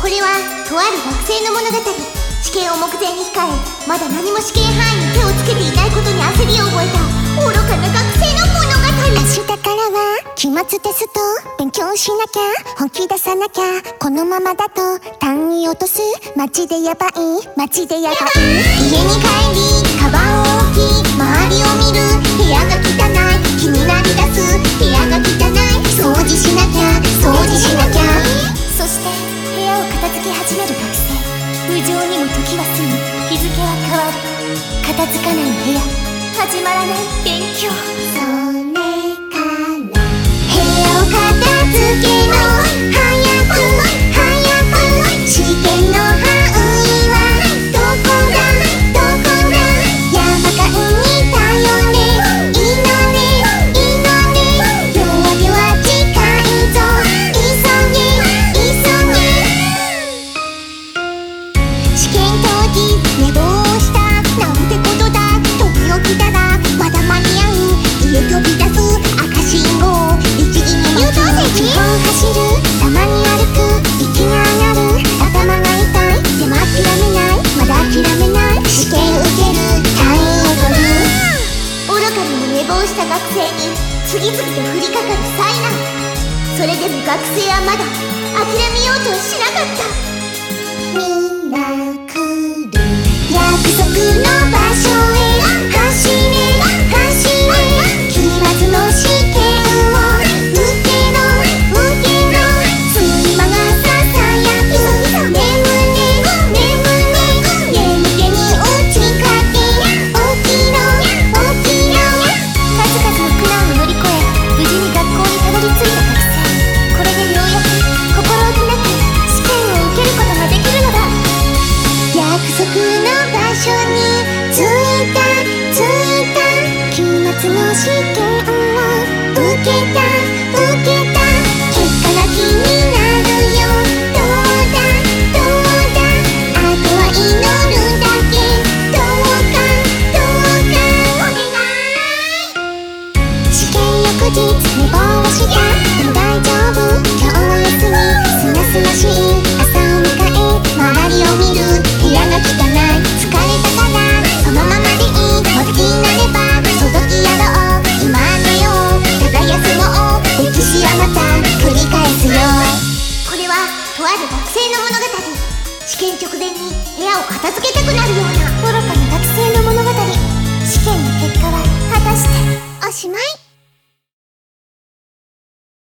これはとある学生の物語。試験を目前に控えまだ何も試験範囲に手をつけていないことに焦りを覚えた。愚かな学生の物語。明日からは期末テスト勉強しなきゃ。本気出さなきゃ。このままだと単位落とす。マジでやばい。マジでやばい。家に帰りカバンを置き時は過ぎ日付は変わる。片付かない部屋。始まらない勉強。かにも寝坊した学生に次々と降りかかる災難。それでも学生はまだ諦めようとはしなかった。みんな期末の試験を受けた受けた。結果が気になるよ。どうだどうだあとは祈るだけどうかどうかお願い試験翌日寝坊した大丈夫ある学生の物語。試験直前に部屋を片付けたくなるような。